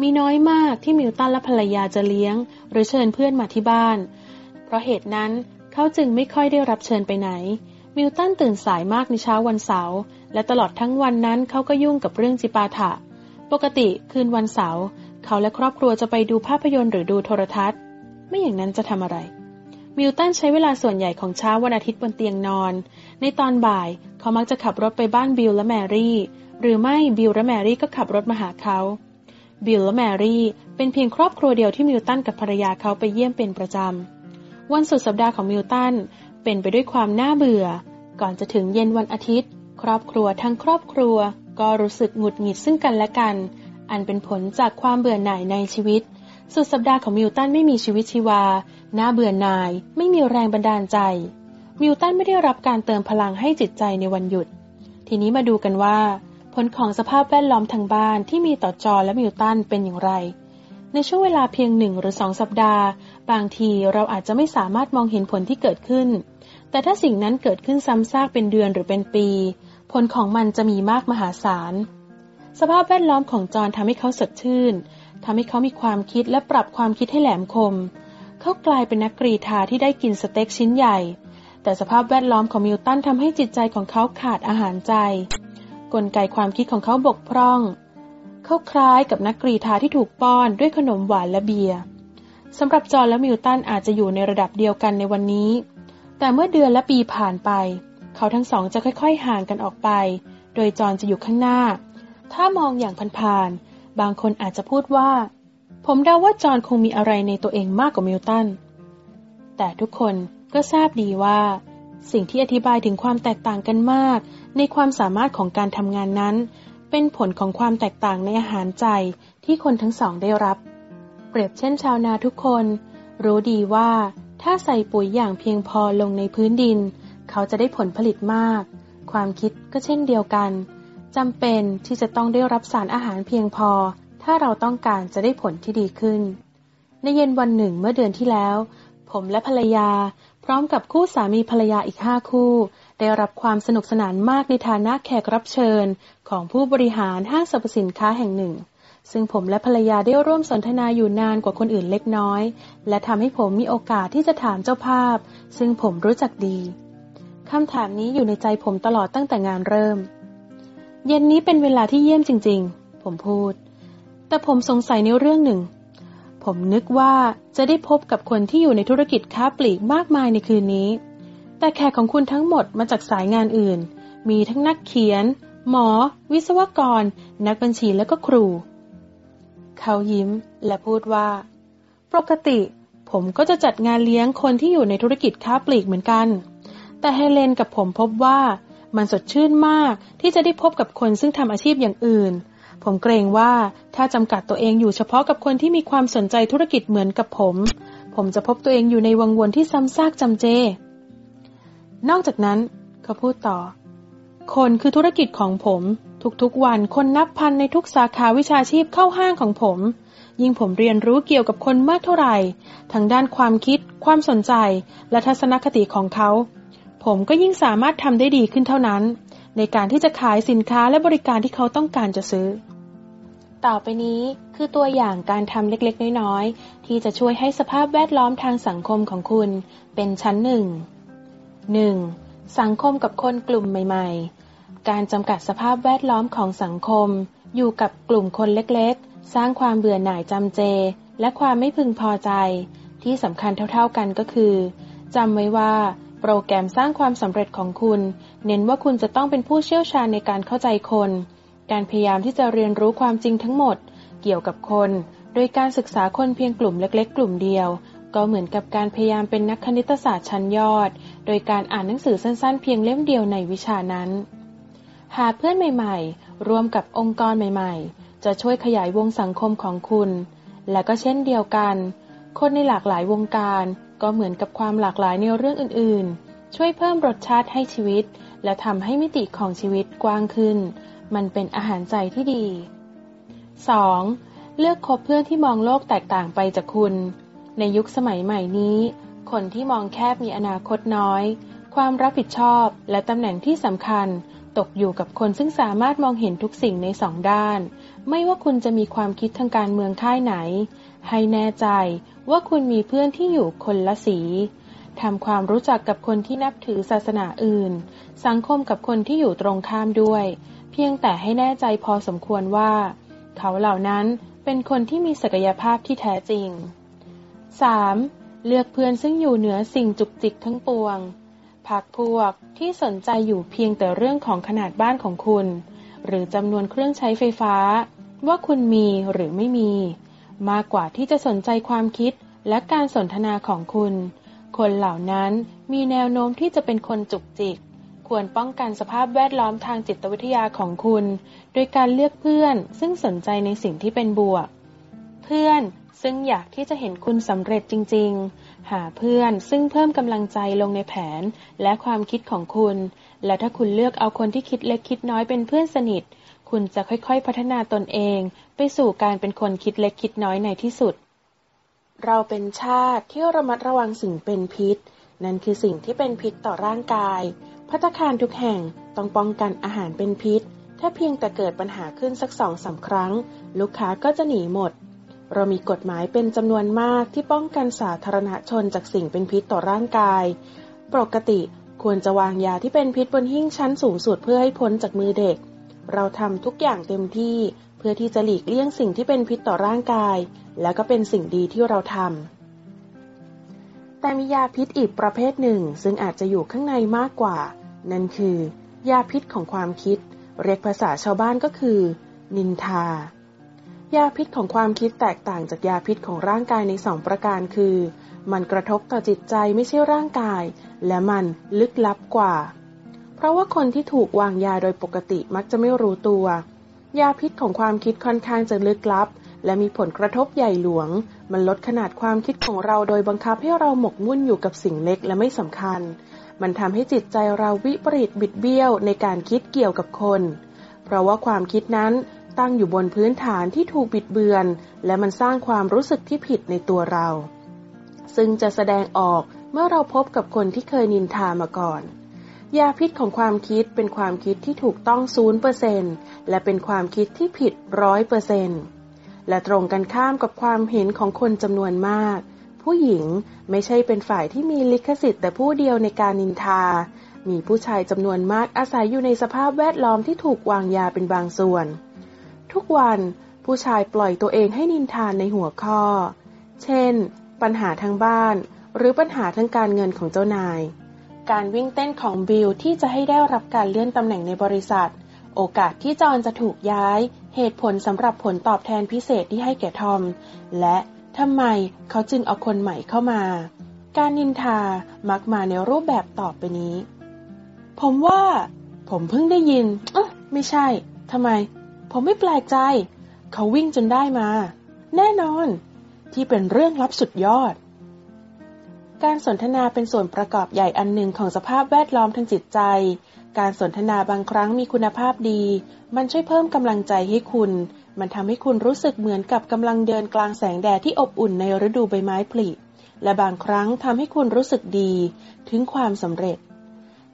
มีน้อยมากที่มิลตันและภรรยาจะเลี้ยง หรือเชิญเพื่อนมาที่บ้าน เพราะเหตุนั้นเขาจึงไม่ค่อยได้รับเชิญไปไหน มิลตันตื่นสายมากในเช้าวันเสาร์และตลอดทั้งวันนั้นเขาก็ยุ่งกับเรื่องจิปาถะ ปกติคืนวันเสาร์เขาและครอบครัวจะไปดูภาพยนตร์หรือดูโทรทัศน์ ไม่อย่างนั้นจะทำอะไร มิลตันใช้เวลาส่วนใหญ่ของเช้าวันอาทิตย์บนเตียงนอน ในตอนบ่ายเขามักจะขับรถไปบ้านบิลและแมรี่ หรือไม่บิลและแมรี่ก็ขับรถมาหาเขาบิลและแมรี่เป็นเพียงครอบครัวเดียวที่มิลตันกับภรรยาเขาไปเยี่ยมเป็นประจำ วันสุดสัปดาห์ของมิลตัน เป็นไปด้วยความน่าเบื่อ ก่อนจะถึงเย็นวันอาทิตย์ ครอบครัวทั้งครอบครัว ก็รู้สึกหงุดหงิดซึ่งกันและกัน อันเป็นผลจากความเบื่อหน่ายในชีวิต สุดสัปดาห์ของมิวตันไม่มีชีวิตชีวา น่าเบื่อหน่าย ไม่มีแรงบันดาลใจ มิวตันไม่ได้รับการเติมพลังให้จิตใจในวันหยุด ทีนี้มาดูกันว่า ผลของสภาพแวดล้อมทางบ้านที่มีต่อจอและมิวตันเป็นอย่างไร ในช่วงเวลาเพียงหนึ่งหรือสองสัปดาห์ บางทีเราอาจจะไม่สามารถมองเห็นผลที่เกิดขึ้น แต่ถ้าสิ่งนั้นเกิดขึ้นซ้ำซากเป็นเดือนหรือเป็นปี ผลของมันจะมีมากมหาศาล สภาพแวดล้อมของจอนทำให้เขาสดชื่นทำให้เขามีความคิดและปรับความคิดให้แหลมคม เขากลายเป็นนักกรีธาที่ได้กินสเต็กชิ้นใหญ่ แต่สภาพแวดล้อมของมิวตันทำให้จิตใจของเขาขาดอาหารใจ กลไกความคิดของเขาบกพร่อง เขาคล้ายกับนักกรีธาที่ถูกป้อนด้วยขนมหวานและเบียร์ สำหรับจอนและมิวตันอาจจะอยู่ในระดับเดียวกันในวันนี้ แต่เมื่อเดือนและปีผ่านไป เขาทั้งสองจะค่อยๆ ห่างกันออกไป โดยจอนจะอยู่ข้างหน้า ถ้ามองอย่างผ่านๆ บางคนอาจจะพูดว่า ผมเดาว่าจอนคงมีอะไรในตัวเองมากกว่ามิลตัน แต่ทุกคนก็ทราบดีว่า สิ่งที่อธิบายถึงความแตกต่างกันมาก ในความสามารถของการทำงานนั้น เป็นผลของความแตกต่างในอาหารใจที่คนทั้งสองได้รับ เปรียบเช่นชาวนาทุกคน รู้ดีว่าถ้าใส่ปุ๋ยอย่างเพียงพอลงในพื้นดิน เขาจะได้ผลผลิตมาก ความคิดก็เช่นเดียวกันจำเป็นที่จะต้องได้รับสารอาหารเพียงพอ ถ้าเราต้องการจะได้ผลที่ดีขึ้น ในเย็นวันหนึ่งเมื่อเดือนที่แล้ว ผมและภรรยา พร้อมกับคู่สามีภรรยาอีกห้าคู่ ได้รับความสนุกสนานมากในฐานะแขกรับเชิญ ของผู้บริหารห้างสรรพสินค้าแห่งหนึ่ง ซึ่งผมและภรรยาได้ร่วมสนทนาอยู่นานกว่าคนอื่นเล็กน้อย และทำให้ผมมีโอกาสที่จะถามเจ้าภาพ ซึ่งผมรู้จักดีคำถามนี้อยู่ในใจผมตลอดตั้งแต่งานเริ่ม เย็นนี้เป็นเวลาที่เยี่ยมจริง ๆ ผมพูด แต่ผมสงสัยในเรื่องหนึ่ง ผมนึกว่าจะได้พบกับคนที่อยู่ในธุรกิจค้าปลีกมากมายในคืนนี้ แต่แขกของคุณทั้งหมดมาจากสายงานอื่น มีทั้งนักเขียน หมอ วิศวกร นักบัญชีและก็ครู เขายิ้มและพูดว่า ปกติ ผมก็จะจัดงานเลี้ยงคนที่อยู่ในธุรกิจค้าปลีกเหมือนกัน แต่เฮเลนกับผมพบว่ามันสดชื่นมากที่จะได้พบกับคนซึ่งทำอาชีพอย่างอื่น ผมเกรงว่าถ้าจำกัดตัวเองอยู่เฉพาะกับคนที่มีความสนใจธุรกิจเหมือนกับผม ผมจะพบตัวเองอยู่ในวังวนที่ซ้ำซากจำเจ นอกจากนั้น เขาพูดต่อ คนคือธุรกิจของผม ทุกๆวันคนนับพันในทุกสาขาวิชาชีพเข้าห้างของผม ยิ่งผมเรียนรู้เกี่ยวกับคนมากเท่าไหร่ทางด้านความคิด ความสนใจ และทัศนคติของเขา ผมก็ยิ่งสามารถทำได้ดีขึ้นเท่านั้น ในการที่จะขายสินค้าและบริการที่เขาต้องการจะซื้อ ต่อไปนี้คือตัวอย่างการทำเล็กๆ น้อยๆ ที่จะช่วยให้สภาพแวดล้อมทางสังคมของคุณ เป็นชั้นหนึ่ง 1. สังคมกับคนกลุ่มใหม่ ๆ การจำกัดสภาพแวดล้อมของสังคม อยู่กับกลุ่มคนเล็กๆ สร้างความเบื่อหน่ายจำเจ และความไม่พึงพอใจ ที่สำคัญเท่าๆกันก็คือจำไว้ว่า โปรแกรมสร้างความสำเร็จของคุณ เน้นว่าคุณจะต้องเป็นผู้เชี่ยวชาญในการเข้าใจคน การพยายามที่จะเรียนรู้ความจริงทั้งหมด เกี่ยวกับคน โดยการศึกษาคนเพียงกลุ่มเล็ก ๆ กลุ่มเดียว ก็เหมือนกับการพยายามเป็นนักคณิตศาสตร์ชั้นยอด โดยการอ่านหนังสือสั้นๆ เพียงเล่มเดียวในวิชานั้น หาเพื่อนใหม่ๆ รวมกับองค์กรใหม่ๆ จะช่วยขยายวงสังคมของคุณ และก็เช่นเดียวกัน คนในหลากหลายวงการก็เหมือนกับความหลากหลายในเรื่องอื่นๆ ช่วยเพิ่มรสชาติให้ชีวิต และทำให้มิติของชีวิตกว้างขึ้น มันเป็นอาหารใจที่ดี 2. เลือกคบเพื่อนที่มองโลกแตกต่างไปจากคุณ ในยุคสมัยใหม่นี้ คนที่มองแคบมีอนาคตน้อย ความรับผิดชอบและตำแหน่งที่สำคัญ ตกอยู่กับคนซึ่งสามารถมองเห็นทุกสิ่งในสองด้าน ไม่ว่าคุณจะมีความคิดทางการเมืองค่ายไหน ให้แน่ใจว่าคุณมีเพื่อนที่อยู่คนละสีทำความรู้จักกับคนที่นับถือศาสนาอื่น สังคมกับคนที่อยู่ตรงข้ามด้วย เพียงแต่ให้แน่ใจพอสมควรว่า เขาเหล่านั้นเป็นคนที่มีศักยภาพที่แท้จริง 3. เลือกเพื่อนซึ่งอยู่เหนือสิ่งจุกจิกทั้งปวง พักพวกที่สนใจอยู่เพียงแต่เรื่องของขนาดบ้านของคุณ หรือจำนวนเครื่องใช้ไฟฟ้า ว่าคุณมีหรือไม่มี มากกว่าที่จะสนใจความคิดและการสนทนาของคุณ คนเหล่านั้นมีแนวโน้มที่จะเป็นคนจุกจิก ควรป้องกันสภาพแวดล้อมทางจิตวิทยาของคุณ โดยการเลือกเพื่อนซึ่งสนใจในสิ่งที่เป็นบวก เพื่อนซึ่งอยากที่จะเห็นคุณสำเร็จจริง ๆ หาเพื่อนซึ่งเพิ่มกำลังใจลงในแผนและความคิดของคุณ และถ้าคุณเลือกเอาคนที่คิดเล็กคิดน้อยเป็นเพื่อนสนิท คุณจะค่อยๆ พัฒนาตนเอง ไปสู่การเป็นคนคิดเล็กคิดน้อยในที่สุด เราเป็นชาติที่ระมัดระวังสิ่งเป็นพิษ นั่นคือสิ่งที่เป็นพิษต่อร่างกาย พัตคารทุกแห่งต้องป้องกันอาหารเป็นพิษ ถ้าเพียงแต่เกิดปัญหาขึ้นสักสองสาครั้ง ลูกค้าก็จะหนีหมด เรามีกฎหมายเป็นจำนวนมากที่ป้องกันสาธารณชนจากสิ่งเป็นพิษต่อร่างกาย ปกติควรจะวางยาที่เป็นพิษบนหิ้งชั้นสูงสุดเพื่อให้พ้นจากมือเด็ก เราทำทุกอย่างเต็มที่เพื่อที่จะหลีกเลี่ยงสิ่งที่เป็นพิษต่อร่างกาย และก็เป็นสิ่งดีที่เราทำ แต่มียาพิษอีกประเภทหนึ่ง ซึ่งอาจจะอยู่ข้างในมากกว่า นั่นคือ ยาพิษของความคิด เรียกภาษาชาวบ้านก็คือ นินทา ยาพิษของความคิดแตกต่างจากยาพิษของร่างกายในสองประการคือ มันกระทบต่อจิตใจไม่ใช่ร่างกาย และมันลึกลับกว่า เพราะว่าคนที่ถูกวางยาโดยปกติมักจะไม่รู้ตัว ยาพิษของความคิดค่อนข้างจะลึกลับ และมีผลกระทบใหญ่หลวง มันลดขนาดความคิดของเราโดยบังคับให้เราหมกมุ่นอยู่กับสิ่งเล็กและไม่สำคัญ มันทำให้จิตใจเราวิปริตบิดเบี้ยวในการคิดเกี่ยวกับคน เพราะว่าความคิดนั้น ตั้งอยู่บนพื้นฐานที่ถูกบิดเบือน และมันสร้างความรู้สึกที่ผิดในตัวเรา ซึ่งจะแสดงออกเมื่อเราพบกับคนที่เคยนินทามาก่อน ยาพิษของความคิดเป็นความคิดที่ถูกต้องศูนเปอร์เซนและเป็นความคิดที่ผิดร้อยเปอร์เซนและตรงกันข้ามกับความเห็นของคนจำนวนมาก ผู้หญิงไม่ใช่เป็นฝ่ายที่มีลิขสิทธิ์แต่ผู้เดียวในการนินทา มีผู้ชายจำนวนมากอาศัยอยู่ในสภาพแวดล้อมที่ถูกวางยาเป็นบางส่วน ทุกวันผู้ชายปล่อยตัวเองให้นินทานในหัวข้อ เช่น ปัญหาทางบ้าน หรือปัญหาทางการเงินของเจ้านาย การวิ่งเต้นของบิลที่จะให้ได้รับการเลื่อนตำแหน่งในบริษัท โอกาสที่จอนจะถูกย้าย เหตุผลสำหรับผลตอบแทนพิเศษที่ให้แก่ทอม และทำไมเขาจึงเอาคนใหม่เข้ามา การนินทามักมาในรูปแบบตอบไปนี้ ผมว่า ผมเพิ่งได้ยินเออไม่ใช่ทำไม ผมไม่แปลกใจ เขาวิ่งจนได้มา แน่นอน ที่เป็นเรื่องลับสุดยอด การสนทนาเป็นส่วนประกอบใหญ่อันหนึ่งของสภาพแวดล้อมทางจิตใจ การสนทนาบางครั้งมีคุณภาพดี มันช่วยเพิ่มกำลังใจให้คุณ มันทำให้คุณรู้สึกเหมือนกับกำลังเดินกลางแสงแดดที่อบอุ่นในฤดูใบไม้ผลิและบางครั้งทำให้คุณรู้สึกดี ถึงความสำเร็จ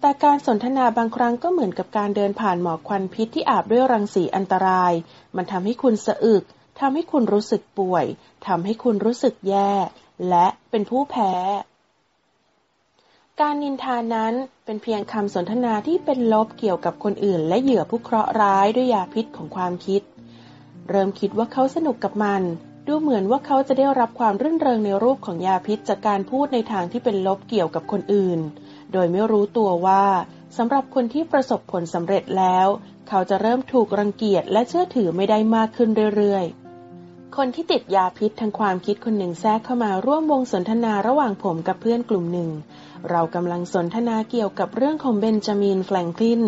แต่การสนทนาบางครั้งก็เหมือนกับการเดินผ่านหมอกควันพิษที่อาบด้วยรังสีอันตราย มันทำให้คุณสะอึกทำให้คุณรู้สึกป่วยทำให้คุณรู้สึกแย่ และเป็นผู้แพ้ การนินทานั้นเป็นเพียงคำสนทนาที่เป็นลบเกี่ยวกับคนอื่น และเหยื่อผู้เคราะห์ร้ายด้วยยาพิษของความคิด เริ่มคิดว่าเขาสนุกกับมัน ดูเหมือนว่าเขาจะได้รับความรื่นเริงในรูปของยาพิษจากการพูดในทางที่เป็นลบเกี่ยวกับคนอื่น โดยไม่รู้ตัวว่าสำหรับคนที่ประสบผลสำเร็จแล้ว เขาจะเริ่มถูกรังเกียจและเชื่อถือไม่ได้มากขึ้นเรื่อยๆ คนที่ติดยาพิษทางความคิดคนหนึ่งแทรกเข้ามาร่วมวงสนทนาระหว่างผมกับเพื่อนกลุ่มหนึ่ง เรากำลังสนทนาเกี่ยวกับเรื่องของเบนจามินแฟรงคลิน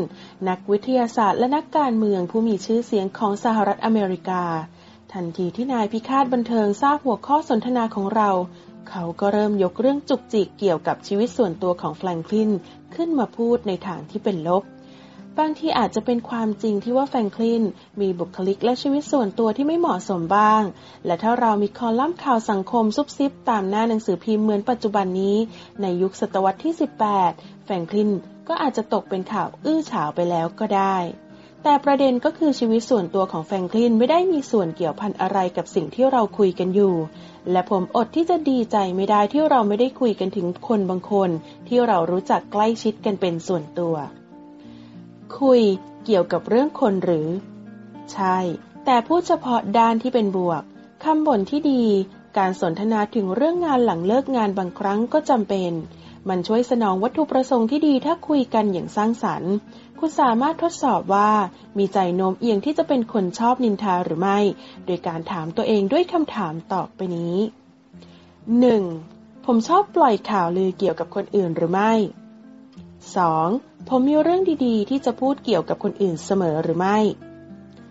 นักวิทยาศาสตร์และนักการเมืองผู้มีชื่อเสียงของสหรัฐอเมริกาทันทีที่นายพิคาดบันเทิงทราบหัวข้อสนทนาของเรา เขาก็เริ่มยกเรื่องจุกจิกเกี่ยวกับชีวิตส่วนตัวของแฟรงคลินขึ้นมาพูดในทางที่เป็นลบ บางทีอาจจะเป็นความจริงที่ว่าแฟรงคลินมีบุคลิกและชีวิตส่วนตัวที่ไม่เหมาะสมบ้าง และถ้าเรามีคอลัมน์ข่าวสังคมซุบซิบตามหน้าหนังสือพิมพ์เหมือนปัจจุบันนี้ ในยุคศตวรรษที่ 18 แฟรงคลินก็อาจจะตกเป็นข่าวอื้อฉาวไปแล้วก็ได้ แต่ประเด็นก็คือชีวิตส่วนตัวของแฟรงคลินไม่ได้มีส่วนเกี่ยวพันอะไรกับสิ่งที่เราคุยกันอยู่ และผมอดที่จะดีใจไม่ได้ที่เราไม่ได้คุยกันถึงคนบางคนที่เรารู้จักใกล้ชิดกันเป็นส่วนตัว คุยเกี่ยวกับเรื่องคนหรือ ใช่ แต่พูดเฉพาะด้านที่เป็นบวกคำบ่นที่ดี การสนทนาถึงเรื่องงานหลังเลิกงานบางครั้งก็จำเป็น มันช่วยสนองวัตถุประสงค์ที่ดีถ้าคุยกันอย่างสร้างสรรค์ คุณสามารถทดสอบว่า มีใจโน้มเอียงที่จะเป็นคนชอบนินทาหรือไม่ โดยการถามตัวเองด้วยคำถามต่อไปนี้ 1. ผมชอบปล่อยข่าวลือเกี่ยวกับคนอื่นหรือไม่ 2. ผมมีเรื่องดีๆ ที่จะพูดเกี่ยวกับคนอื่นเสมอหรือไม่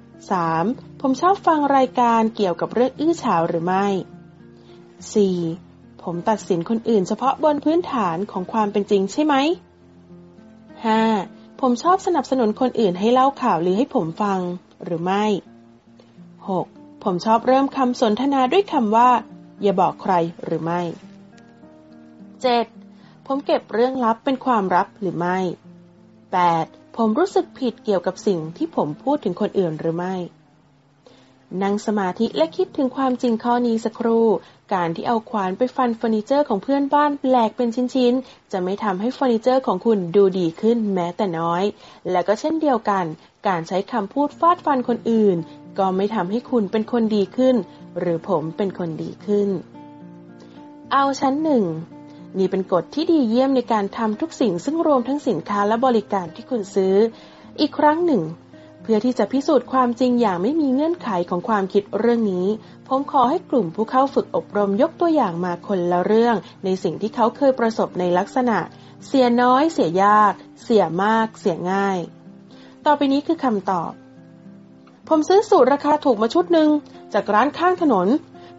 3. ผมชอบฟังรายการเกี่ยวกับเรื่องอื้อฉาวหรือไม่ 4. ผมตัดสินคนอื่นเฉพาะบนพื้นฐานของความเป็นจริงใช่ไหม 5. ผมชอบสนับสนุนคนอื่นให้เล่าข่าวหรือให้ผมฟัง หรือไม่ 6. ผมชอบเริ่มคำสนทนาด้วยคำว่า อย่าบอกใครหรือไม่ 7. ผมเก็บเรื่องลับเป็นความลับหรือไม่ 8. ผมรู้สึกผิดเกี่ยวกับสิ่งที่ผมพูดถึงคนอื่นหรือไม่ นั่งสมาธิและคิดถึงความจริงข้อนี้สักครู่ การที่เอาขวานไปฟันเฟอร์นิเจอร์ของเพื่อนบ้านแหลกเป็นชิ้นๆ จะไม่ทำให้เฟอร์นิเจอร์ของคุณดูดีขึ้นแม้แต่น้อย และก็เช่นเดียวกัน การใช้คำพูดฟาดฟันคนอื่น ก็ไม่ทำให้คุณเป็นคนดีขึ้น หรือผมเป็นคนดีขึ้น เอาชั้นหนึ่งนี่เป็นกฎที่ดีเยี่ยมในการทำทุกสิ่งซึ่งรวมทั้งสินค้าและบริการที่คุณซื้อ อีกครั้งหนึ่ง พื่อที่จะพิสูจน์ความจริงอย่างไม่มีเงื่อนไขของความคิดเรื่องนี้ ผมขอให้กลุ่มผู้เข้าฝึกอบรมยกตัวอย่างมาคนละเรื่อง ในสิ่งที่เขาเคยประสบในลักษณะ เสียน้อย เสียยาก เสียมาก เสียง่าย ต่อไปนี้คือคำตอบ ผมซื้อสูตรราคาถูกมาชุดหนึ่งจากร้านข้างถนน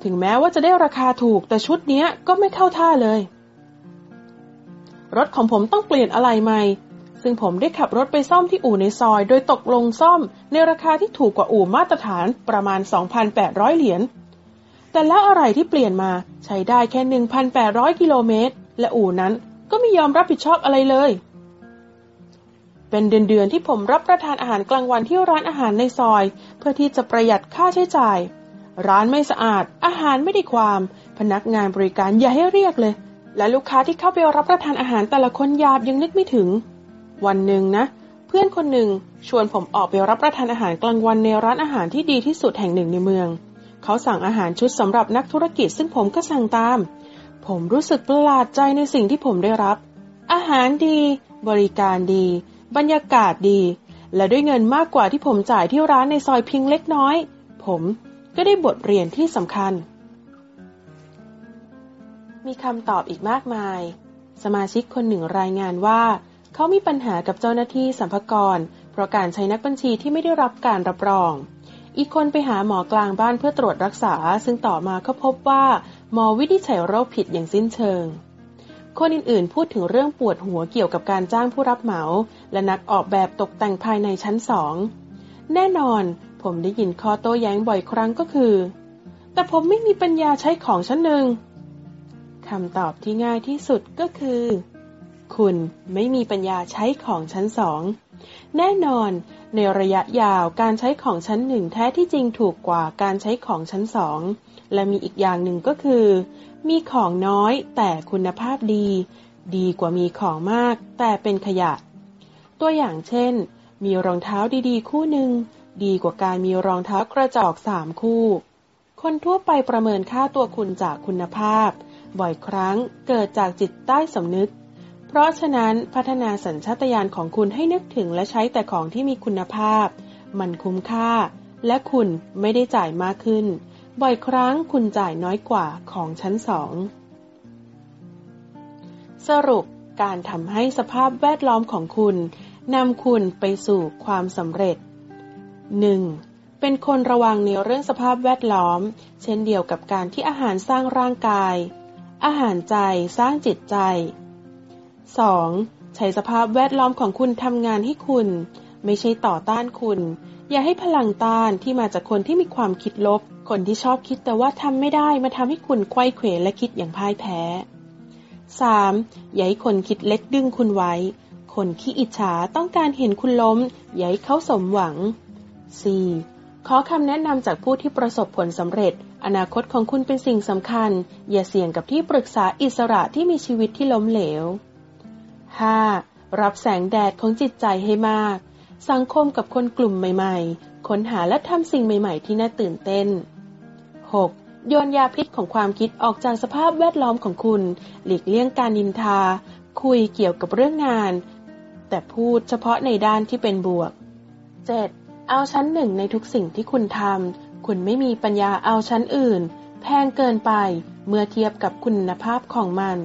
ถึงแม้ว่าจะได้ราคาถูกแต่ชุดนี้ก็ไม่เข้าท่าเลย รถของผมต้องเปลี่ยนอะไรใหม่ ซึ่งผมได้ขับรถไปซ่อมที่อู่ในซอย โดยตกลงซ่อม ในราคาที่ถูกกว่าอู่มาตรฐานประมาณ 2,800 เหรียญ แต่แล้วอะไรที่เปลี่ยนมาใช้ได้แค่ 1,800 กิโลเมตร และอู่นั้นก็ไม่ยอมรับผิดชอบอะไรเลย เป็นเดือนๆที่ผมรับประทานอาหารกลางวันที่ร้านอาหารในซอย เพื่อที่จะประหยัดค่าใช้จ่าย ร้านไม่สะอาด อาหารไม่ได้ความ พนักงานบริการอย่าให้เรียกเลย และลูกค้าที่เข้าไปรับประทานอาหารแต่ละคนหยาบยังนึกไม่ถึง วันหนึ่งนะ เพื่อนคนหนึ่งชวนผมออกไปรับประทานอาหารกลางวันในร้านอาหารที่ดีที่สุดแห่งหนึ่งในเมือง เขาสั่งอาหารชุดสำหรับนักธุรกิจซึ่งผมก็สั่งตาม ผมรู้สึกประหลาดใจในสิ่งที่ผมได้รับ อาหารดี บริการดี บรรยากาศดี และด้วยเงินมากกว่าที่ผมจ่ายที่ร้านในซอยเพียงเล็กน้อย ผมก็ได้บทเรียนที่สำคัญ มีคำตอบอีกมากมาย สมาชิกคนหนึ่งรายงานว่า เขามีปัญหากับเจ้าหน้าที่สัมภากร เพราะการใช้นักบัญชีที่ไม่ได้รับการรับรอง อีกคนไปหาหมอกลางบ้านเพื่อตรวจรักษา ซึ่งต่อมาเขาพบว่าหมอวินิจฉัยโรคผิดอย่างสิ้นเชิง คนอื่นๆ พูดถึงเรื่องปวดหัวเกี่ยวกับการจ้างผู้รับเหมา และนักออกแบบตกแต่งภายในชั้นสอง แน่นอน ผมได้ยินข้อโต้แย้งบ่อยครั้งก็คือ แต่ผมไม่มีปัญญาใช้ของชั้นหนึ่งคำตอบที่ง่ายที่สุดก็คือ คุณไม่มีปัญญาใช้ของชั้นสอง แน่นอนในระยะยาวการใช้ของชั้นหนึ่งแท้ที่จริงถูกกว่าการใช้ของชั้นสอง และมีอีกอย่างหนึ่งก็คือ มีของน้อยแต่คุณภาพดี ดีกว่ามีของมากแต่เป็นขยะ ตัวอย่างเช่น มีรองเท้าดีๆ คู่หนึ่งดีกว่าการมีรองเท้ากระจอกสามคู่ คนทั่วไปประเมินค่าตัวคุณจากคุณภาพ บ่อยครั้งเกิดจากจิตใต้สำนึก เพราะฉะนั้นพัฒนาสัญชาตญาณของคุณให้นึกถึงและใช้แต่ของที่มีคุณภาพ มันคุ้มค่า และคุณไม่ได้จ่ายมากขึ้น บ่อยครั้งคุณจ่ายน้อยกว่าของชั้นสอง สรุปการทำให้สภาพแวดล้อมของคุณนำคุณไปสู่ความสำเร็จ 1. เป็นคนระวังในเรื่องสภาพแวดล้อม เช่นเดียวกับการที่อาหารสร้างร่างกาย อาหารใจสร้างจิตใจ 2. ใช้สภาพแวดล้อมของคุณทำงานให้คุณ ไม่ใช่ต่อต้านคุณ อย่าให้พลังต้านที่มาจากคนที่มีความคิดลบ คนที่ชอบคิดแต่ว่าทำไม่ได้มาทำให้คุณไขว้เขวและคิดอย่างพ่ายแพ้ 3. อย่าให้คนคิดเล็กดึงคุณไว้ คนขี้อิจฉาต้องการเห็นคุณล้ม อย่าให้เขาสมหวัง 4. ขอคำแนะนำจากผู้ที่ประสบผลสำเร็จ อนาคตของคุณเป็นสิ่งสำคัญ อย่าเสี่ยงกับที่ปรึกษาอิสระที่มีชีวิตที่ล้มเหลว 5. รับแสงแดดของจิตใจให้มาก สังคมกับคนกลุ่มใหม่ ๆ ค้นหาและทำสิ่งใหม่ ๆ ที่น่าตื่นเต้น 6. โยนยาพิษของความคิดออกจากสภาพแวดล้อมของคุณ หลีกเลี่ยงการนินทา คุยเกี่ยวกับเรื่องงาน แต่พูดเฉพาะในด้านที่เป็นบวก 7. เอาชั้นหนึ่งในทุกสิ่งที่คุณทำคุณไม่มีปัญญาเอาชั้นอื่น แพงเกินไปเมื่อเทียบกับคุณภาพของมัน